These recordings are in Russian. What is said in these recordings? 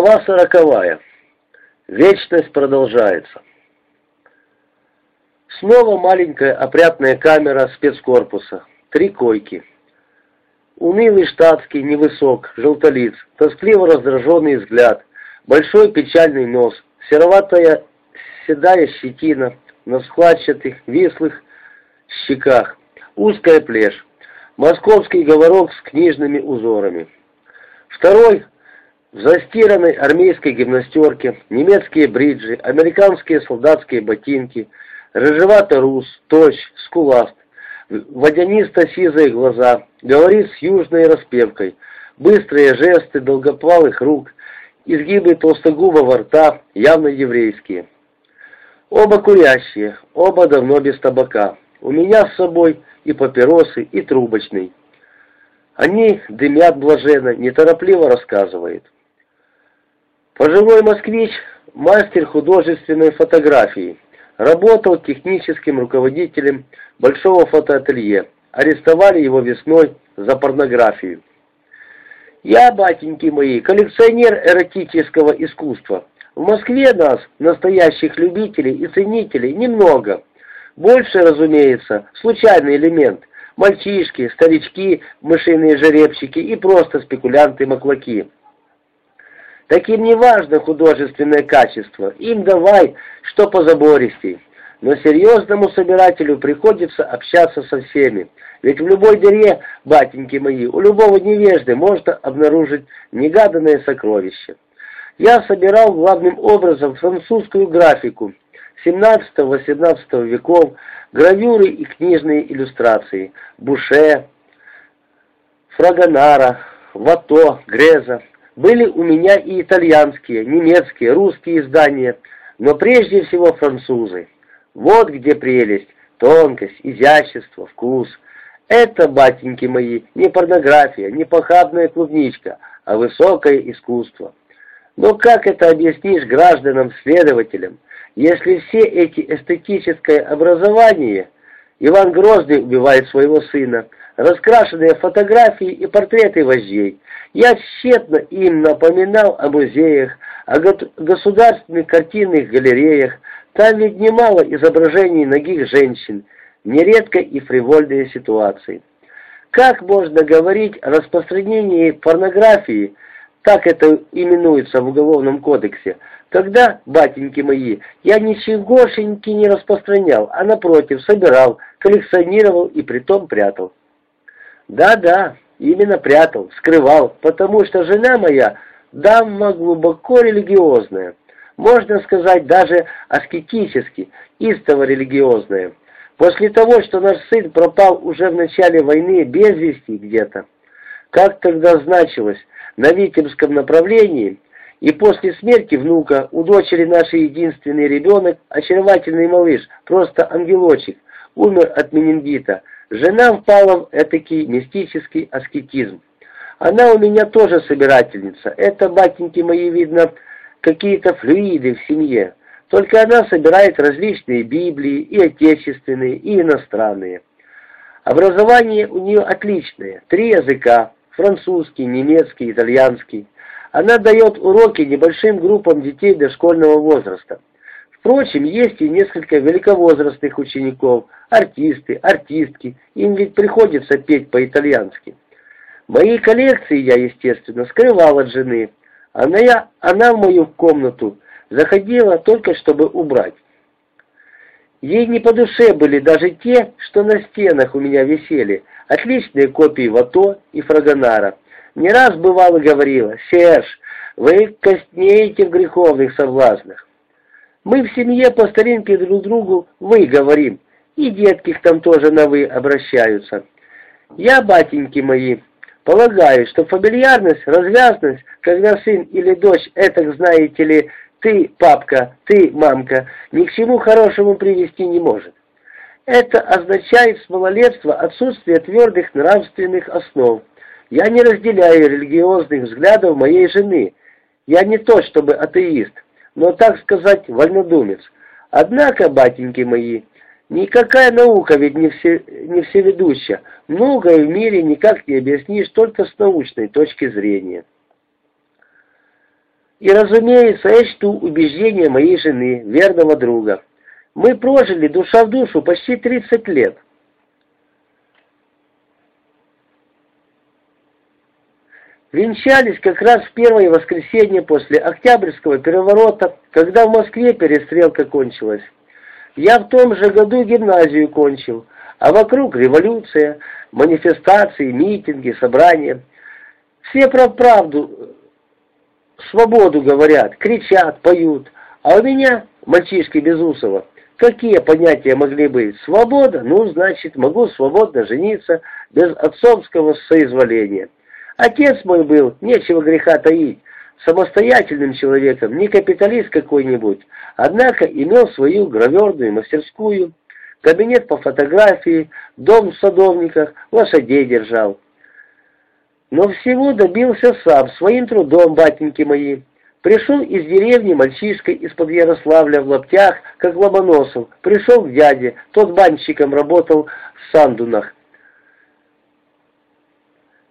Глава сороковая. Вечность продолжается. Снова маленькая опрятная камера спецкорпуса. Три койки. Унылый штатский, невысок, желтолиц, тоскливо раздраженный взгляд, большой печальный нос, сероватая седая щетина на складчатых, вислых щеках, узкая плешь, московский говорок с книжными узорами. Второй в застиранной армейской гимнастерке, немецкие бриджи, американские солдатские ботинки, рыжевато-рус, тощ, скуласт, водянисто-сизые глаза, говорит с южной распевкой, быстрые жесты долгоплавых рук, изгибы толстогубого рта, явно еврейские. Оба курящие, оба давно без табака. У меня с собой и папиросы, и трубочный. Они дымят блаженно, неторопливо рассказывает. Пожилой москвич, мастер художественной фотографии, работал техническим руководителем большого фотоателье. Арестовали его весной за порнографию. Я, батеньки мои, коллекционер эротического искусства. В Москве нас, настоящих любителей и ценителей, немного. Больше, разумеется, случайный элемент. Мальчишки, старички, мышиные жеребчики и просто спекулянты-маклаки. Таким не важно художественное качество, им давай, что по забористей. Но серьезному собирателю приходится общаться со всеми, ведь в любой дыре, батеньки мои, у любого невежды можно обнаружить негаданное сокровище. Я собирал главным образом французскую графику 17-18 веков, гравюры и книжные иллюстрации, Буше, Фрагонара, Вато, Греза, были у меня и итальянские, немецкие, русские издания, но прежде всего французы. Вот где прелесть, тонкость, изящество, вкус. Это, батеньки мои, не порнография, не похабная клубничка, а высокое искусство. Но как это объяснишь гражданам-следователям, если все эти эстетическое образование, Иван Грозный убивает своего сына, раскрашенные фотографии и портреты вождей. Я тщетно им напоминал о музеях, о государственных картинных галереях. Там ведь немало изображений ногих женщин, нередко и фривольные ситуации. Как можно говорить о распространении порнографии, так это именуется в Уголовном кодексе, когда, батеньки мои, я ничегошеньки не распространял, а напротив собирал, коллекционировал и притом прятал. Да-да, именно прятал, скрывал, потому что жена моя дама глубоко религиозная, можно сказать даже аскетически, истово религиозная. После того, что наш сын пропал уже в начале войны без вести где-то, как тогда значилось, на Витебском направлении, и после смерти внука у дочери нашей единственный ребенок, очаровательный малыш, просто ангелочек, умер от менингита, Жена впала в этакий мистический аскетизм. Она у меня тоже собирательница. Это, батеньки мои, видно, какие-то флюиды в семье. Только она собирает различные Библии, и отечественные, и иностранные. Образование у нее отличное. Три языка. Французский, немецкий, итальянский. Она дает уроки небольшим группам детей дошкольного возраста. Впрочем, есть и несколько великовозрастных учеников, артисты, артистки, им ведь приходится петь по-итальянски. Мои коллекции я, естественно, скрывал от жены. Она, я, она в мою комнату заходила только чтобы убрать. Ей не по душе были даже те, что на стенах у меня висели, отличные копии Вато и Фрагонара. Не раз бывало говорила, «Серж, вы коснеете в греховных соблазнах. Мы в семье по старинке друг другу «вы» говорим, и детки там тоже на «вы» обращаются. Я, батеньки мои, полагаю, что фамильярность, развязность, когда сын или дочь, это, знаете ли, ты, папка, ты, мамка, ни к чему хорошему привести не может. Это означает с малолетства отсутствие твердых нравственных основ. Я не разделяю религиозных взглядов моей жены. Я не то чтобы атеист но, так сказать, вольнодумец. Однако, батеньки мои, никакая наука ведь не, все, не всеведущая. Многое в мире никак не объяснишь только с научной точки зрения. И, разумеется, я чту убеждения моей жены, верного друга. Мы прожили душа в душу почти 30 лет. Венчались как раз в первое воскресенье после Октябрьского переворота, когда в Москве перестрелка кончилась. Я в том же году гимназию кончил, а вокруг революция, манифестации, митинги, собрания. Все про правду, свободу говорят, кричат, поют, а у меня, мальчишки Безусова, какие понятия могли быть? Свобода? Ну, значит, могу свободно жениться без отцовского соизволения. Отец мой был, нечего греха таить, самостоятельным человеком, не капиталист какой-нибудь, однако имел свою граверную мастерскую, кабинет по фотографии, дом в садовниках, лошадей держал. Но всего добился сам, своим трудом, батеньки мои. Пришел из деревни мальчишкой из-под Ярославля в лаптях, как Ломоносов. Пришел к дяде, тот банщиком работал в Сандунах.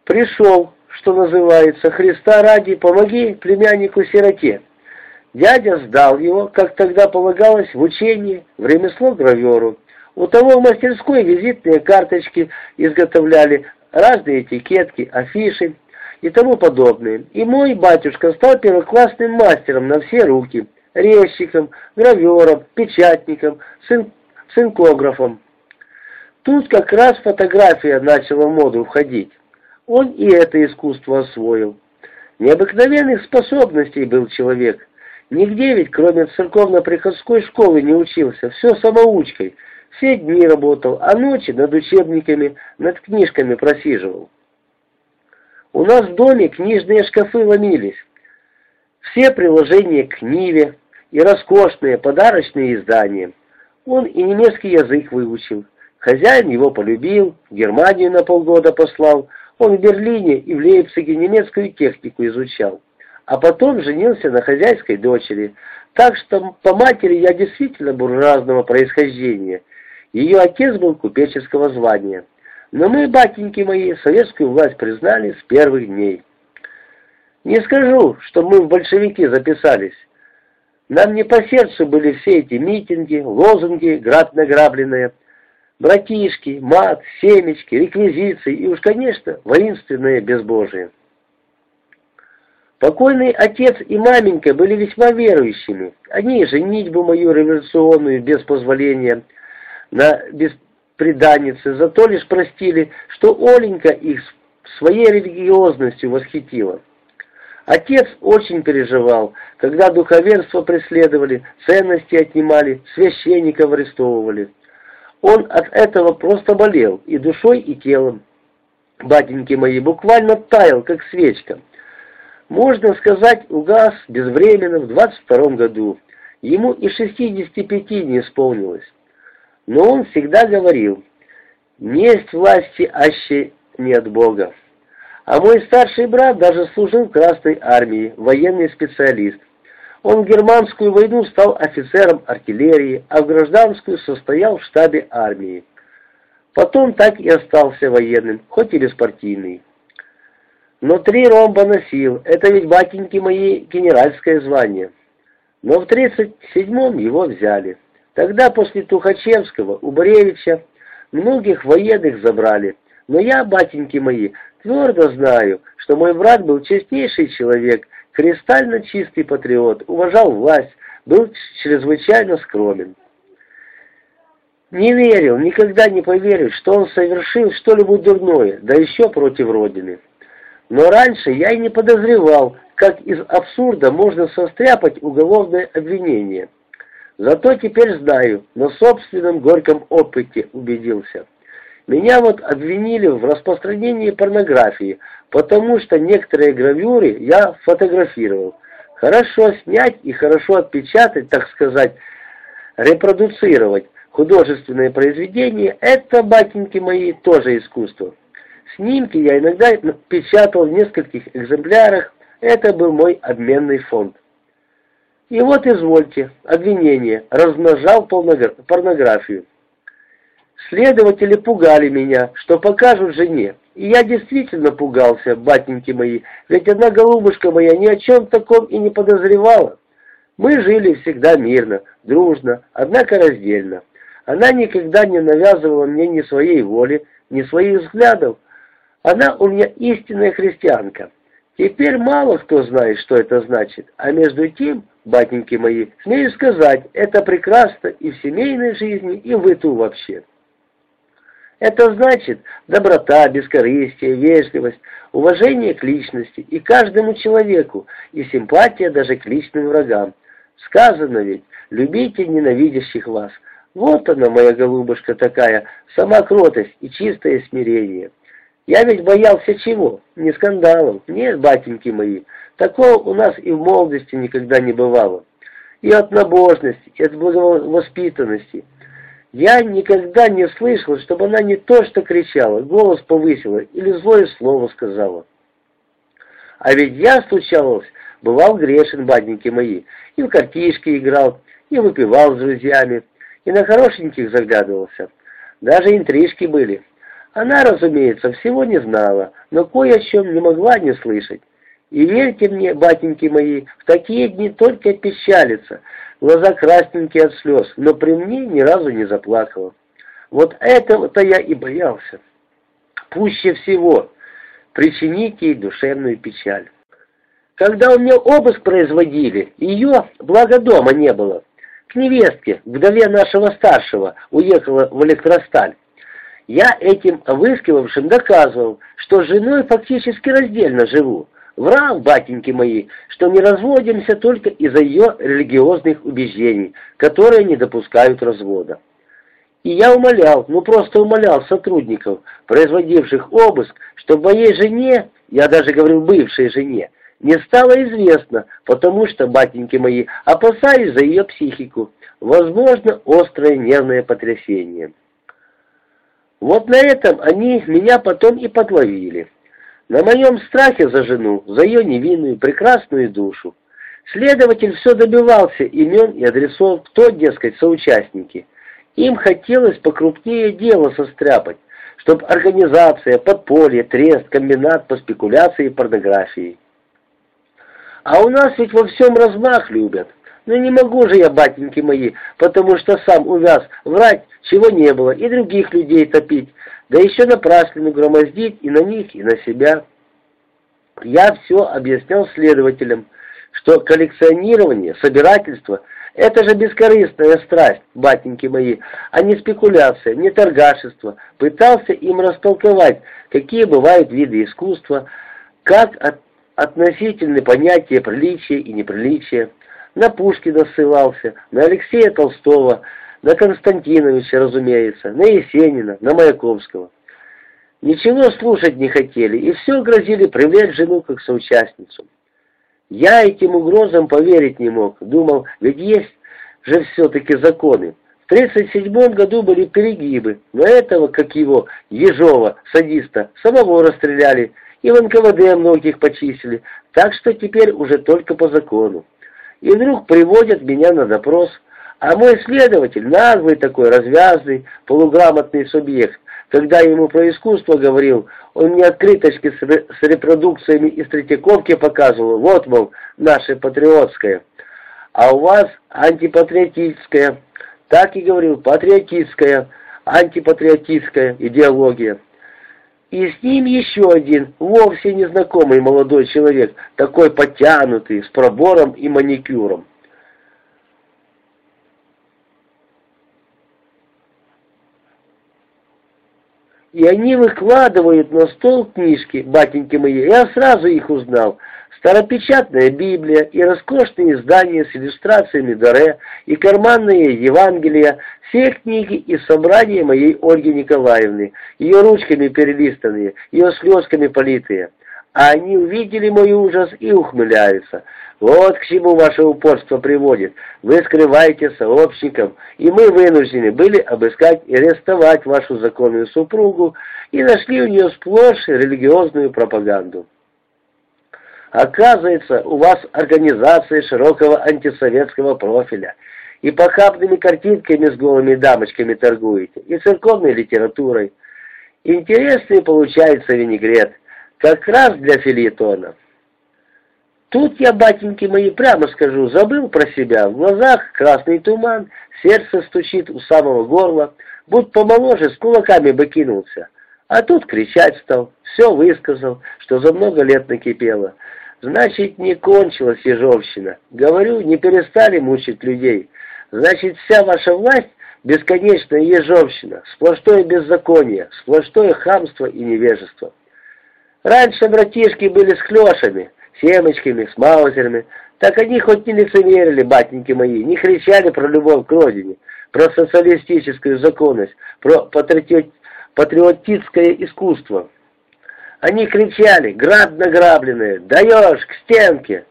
Пришел, что называется, Христа ради, помоги племяннику-сироте. Дядя сдал его, как тогда полагалось, в учение, в ремесло граверу. У того в мастерской визитные карточки изготовляли, разные этикетки, афиши и тому подобное. И мой батюшка стал первоклассным мастером на все руки, резчиком, гравером, печатником, цин цинкографом. Тут как раз фотография начала в моду входить. Он и это искусство освоил. Необыкновенных способностей был человек. Нигде ведь, кроме церковно-приходской школы, не учился, все самоучкой. Все дни работал, а ночи над учебниками, над книжками просиживал. У нас в доме книжные шкафы ломились. Все приложения к Ниве и роскошные подарочные издания. Он и немецкий язык выучил. Хозяин его полюбил, Германию на полгода послал, он в Берлине и в Лейпциге немецкую технику изучал, а потом женился на хозяйской дочери, так что по матери я действительно буржуазного происхождения. Ее отец был купеческого звания. Но мы, батеньки мои, советскую власть признали с первых дней. Не скажу, что мы в большевики записались. Нам не по сердцу были все эти митинги, лозунги, град награбленные, братишки, мат, семечки, реквизиции и уж, конечно, воинственное безбожие. Покойный отец и маменька были весьма верующими. Они женитьбу мою революционную без позволения на беспреданнице зато лишь простили, что Оленька их своей религиозностью восхитила. Отец очень переживал, когда духовенство преследовали, ценности отнимали, священников арестовывали. Он от этого просто болел и душой, и телом. Батеньки мои буквально таял, как свечка. Можно сказать, угас безвременно в 22 году. Ему и 65 не исполнилось. Но он всегда говорил, «Несть власти аще не от Бога». А мой старший брат даже служил в Красной армии, военный специалист. Он в германскую войну стал офицером артиллерии, а в гражданскую состоял в штабе армии. Потом так и остался военным, хоть и беспартийный. Но три ромба носил, это ведь, батеньки мои, генеральское звание. Но в 37-м его взяли. Тогда после Тухачевского, у Боревича, многих военных забрали. Но я, батеньки мои, твердо знаю, что мой брат был честнейший человек – Кристально чистый патриот, уважал власть, был чрезвычайно скромен. Не верил, никогда не поверил, что он совершил что-либо дурное, да еще против Родины. Но раньше я и не подозревал, как из абсурда можно состряпать уголовное обвинение. Зато теперь знаю, на собственном горьком опыте убедился. Меня вот обвинили в распространении порнографии, потому что некоторые гравюры я фотографировал. Хорошо снять и хорошо отпечатать, так сказать, репродуцировать художественное произведение – это, батеньки мои, тоже искусство. Снимки я иногда печатал в нескольких экземплярах, это был мой обменный фонд. И вот, извольте, обвинение, размножал порнографию. Следователи пугали меня, что покажут жене, И я действительно пугался, батеньки мои, ведь одна голубушка моя ни о чем таком и не подозревала. Мы жили всегда мирно, дружно, однако раздельно. Она никогда не навязывала мне ни своей воли, ни своих взглядов. Она у меня истинная христианка. Теперь мало кто знает, что это значит, а между тем, батеньки мои, смею сказать, это прекрасно и в семейной жизни, и в быту вообще. Это значит доброта, бескорыстие, вежливость, уважение к личности и каждому человеку, и симпатия даже к личным врагам. Сказано ведь, любите ненавидящих вас. Вот она, моя голубушка такая, сама кротость и чистое смирение. Я ведь боялся чего? Не скандалов. Нет, батеньки мои, такого у нас и в молодости никогда не бывало. И от набожности, и от благовоспитанности. Я никогда не слышал, чтобы она не то что кричала, голос повысила или злое слово сказала. А ведь я, случалось, бывал грешен, батеньки мои, и в картишки играл, и выпивал с друзьями, и на хорошеньких заглядывался. Даже интрижки были. Она, разумеется, всего не знала, но кое о чем не могла не слышать. И верьте мне, батеньки мои, в такие дни только печалится, глаза красненькие от слез, но при мне ни разу не заплакала. Вот этого-то я и боялся. Пуще всего причинить ей душевную печаль. Когда у меня обыск производили, ее, благо дома не было, к невестке, вдове нашего старшего, уехала в электросталь. Я этим выскивавшим доказывал, что с женой фактически раздельно живу, Врал, батеньки мои, что не разводимся только из-за ее религиозных убеждений, которые не допускают развода. И я умолял, ну просто умолял сотрудников, производивших обыск, чтобы моей жене, я даже говорил бывшей жене, не стало известно, потому что, батеньки мои, опасались за ее психику, возможно, острое нервное потрясение. Вот на этом они меня потом и подловили. На моем страхе за жену, за ее невинную, прекрасную душу. Следователь все добивался имен и адресов, кто, дескать, соучастники. Им хотелось покрупнее дело состряпать, чтобы организация, подполье, трест, комбинат по спекуляции и порнографии. А у нас ведь во всем размах любят. Но не могу же я, батеньки мои, потому что сам увяз врать, чего не было, и других людей топить, да еще напраслину громоздить и на них, и на себя. Я все объяснял следователям, что коллекционирование, собирательство – это же бескорыстная страсть, батеньки мои, а не спекуляция, не торгашество. Пытался им растолковать, какие бывают виды искусства, как от, относительны понятия приличия и неприличия. На Пушкина ссылался, на Алексея Толстого – на Константиновича, разумеется, на Есенина, на Маяковского. Ничего слушать не хотели, и все грозили привлечь жену как соучастницу. Я этим угрозам поверить не мог, думал, ведь есть же все-таки законы. В 1937 году были перегибы, но этого, как его, Ежова, садиста, самого расстреляли, и в НКВД многих почистили, так что теперь уже только по закону. И вдруг приводят меня на допрос – а мой следователь, наглый такой, развязный, полуграмотный субъект, когда ему про искусство говорил, он мне открыточки с, репродукциями из Третьяковки показывал, вот, мол, наше патриотское. А у вас антипатриотическая, так и говорил, патриотическая, антипатриотическая идеология. И с ним еще один, вовсе незнакомый молодой человек, такой подтянутый, с пробором и маникюром. И они выкладывают на стол книжки, батеньки мои, я сразу их узнал. Старопечатная Библия и роскошные издания с иллюстрациями Доре, и карманные Евангелия, все книги из собрания моей Ольги Николаевны, ее ручками перелистанные, ее слезками политые. А они увидели мой ужас и ухмыляются. Вот к чему ваше упорство приводит. Вы скрываете сообщников, и мы вынуждены были обыскать и арестовать вашу законную супругу и нашли у нее сплошь религиозную пропаганду. Оказывается, у вас организация широкого антисоветского профиля, и похабными картинками с голыми дамочками торгуете, и церковной литературой. Интересный получается винегрет, как раз для филитона. Тут я, батеньки мои, прямо скажу, забыл про себя. В глазах красный туман, сердце стучит у самого горла. Будь помоложе, с кулаками бы кинулся. А тут кричать стал, все высказал, что за много лет накипело. Значит, не кончилась ежовщина. Говорю, не перестали мучить людей. Значит, вся ваша власть — бесконечная ежовщина, сплошное беззаконие, сплошное хамство и невежество. Раньше братишки были с клешами, семечками, с маузерами. Так они хоть не лицемерили, батеньки мои, не кричали про любовь к родине, про социалистическую законность, про патриотическое искусство. Они кричали, град награбленные, даешь, к стенке.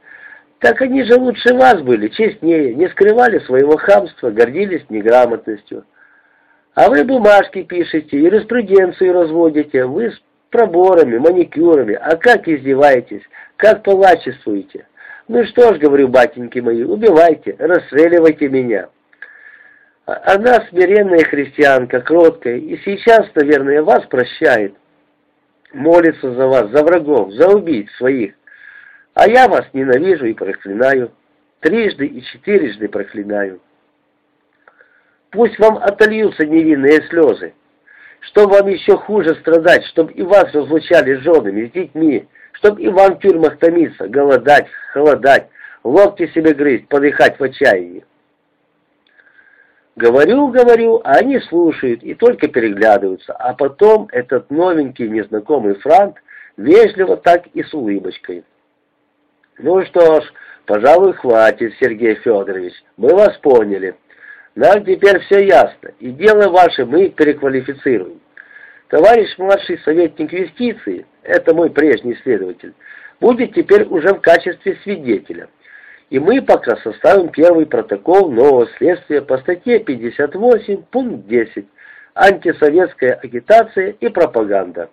Так они же лучше вас были, честнее, не скрывали своего хамства, гордились неграмотностью. А вы бумажки пишете, юриспруденцию разводите, вы проборами, маникюрами, а как издеваетесь, как палачествуете. Ну что ж, говорю, батеньки мои, убивайте, расстреливайте меня. А она смиренная христианка, кроткая, и сейчас, наверное, вас прощает. Молится за вас, за врагов, за убийц своих. А я вас ненавижу и проклинаю. Трижды и четырежды проклинаю. Пусть вам отольются невинные слезы. Что вам еще хуже страдать, чтобы и вас разлучали с женами, с детьми, чтобы и вам в тюрьмах томиться, голодать, холодать, локти себе грызть, подыхать в отчаянии. Говорю, говорю, а они слушают и только переглядываются, а потом этот новенький незнакомый франт вежливо так и с улыбочкой. Ну что ж, пожалуй, хватит, Сергей Федорович, мы вас поняли. Нам теперь все ясно, и дело ваше мы переквалифицируем. Товарищ младший советник юстиции, это мой прежний следователь, будет теперь уже в качестве свидетеля. И мы пока составим первый протокол нового следствия по статье 58, пункт 10, антисоветская агитация и пропаганда.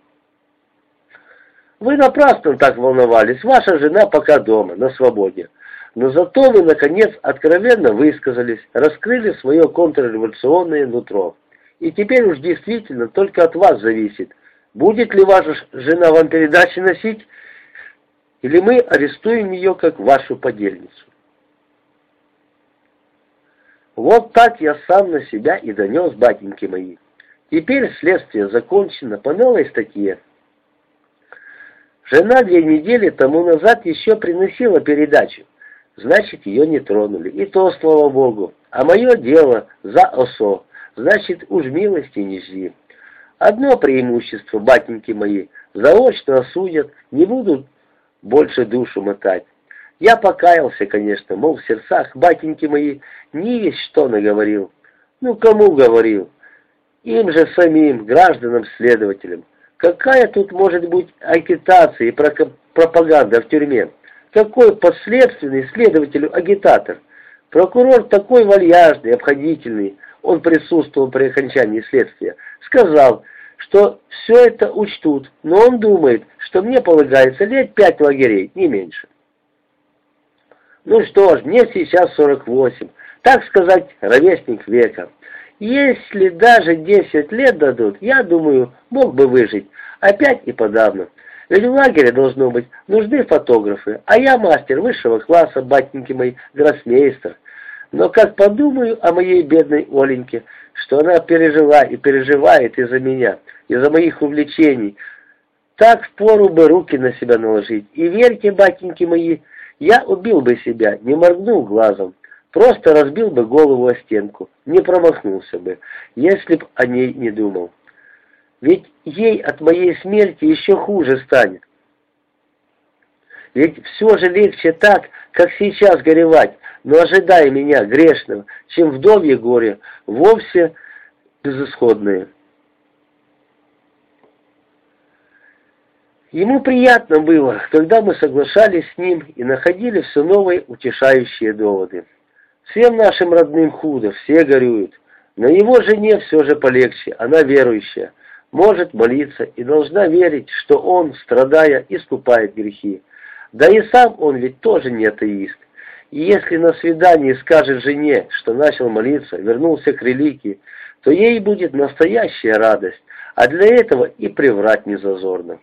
Вы напрасно так волновались, ваша жена пока дома, на свободе. Но зато вы, наконец, откровенно высказались, раскрыли свое контрреволюционное нутро. И теперь уж действительно только от вас зависит, будет ли ваша жена вам передачи носить, или мы арестуем ее как вашу подельницу. Вот так я сам на себя и донес, батеньки мои. Теперь следствие закончено по новой статье. Жена две недели тому назад еще приносила передачу значит, ее не тронули. И то, слава Богу. А мое дело за осо, значит, уж милости не жди. Одно преимущество, батеньки мои, заочно осудят, не будут больше душу мотать. Я покаялся, конечно, мол, в сердцах, батеньки мои, не есть что наговорил. Ну, кому говорил? Им же самим, гражданам-следователям. Какая тут может быть агитация и пропаганда в тюрьме? Какой последственный следователю-агитатор. Прокурор такой вальяжный, обходительный, он присутствовал при окончании следствия, сказал, что все это учтут, но он думает, что мне полагается лет пять лагерей, не меньше. Ну что ж, мне сейчас 48, так сказать, ровесник века. Если даже 10 лет дадут, я думаю, мог бы выжить, опять и подавно. Ведь в лагере, должно быть, нужны фотографы, а я мастер высшего класса, батеньки мои, гроссмейстер. Но как подумаю о моей бедной Оленьке, что она пережила и переживает из-за меня, из-за моих увлечений, так впору бы руки на себя наложить. И верьте, батеньки мои, я убил бы себя, не моргнул глазом, просто разбил бы голову о стенку, не промахнулся бы, если б о ней не думал. Ведь ей от моей смерти еще хуже станет. Ведь все же легче так, как сейчас горевать, но ожидая меня, грешного, чем вдовье горе, вовсе безысходное. Ему приятно было, когда мы соглашались с ним и находили все новые утешающие доводы. Всем нашим родным худо, все горюют, но его жене все же полегче, она верующая может молиться и должна верить, что он, страдая, искупает грехи. Да и сам он ведь тоже не атеист. И если на свидании скажет жене, что начал молиться, вернулся к религии, то ей будет настоящая радость, а для этого и приврать не.